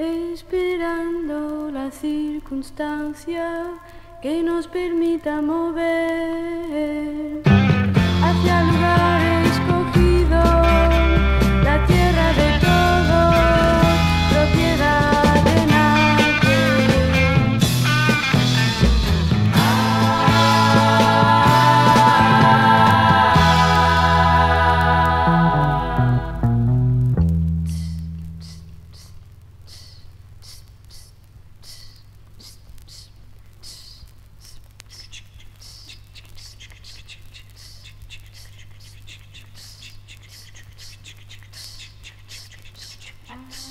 esperando la circunstancia que nos permita mover hacia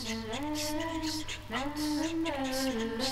Thank you.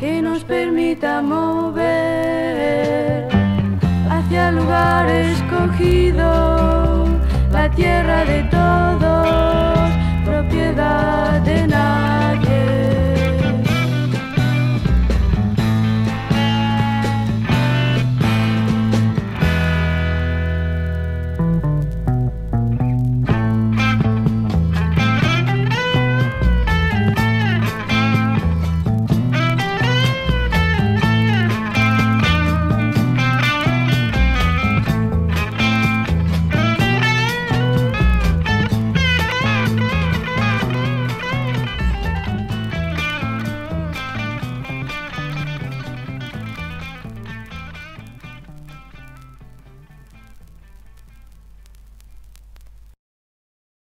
que nos permita mover hacia el lugar escogido, la tierra de todos.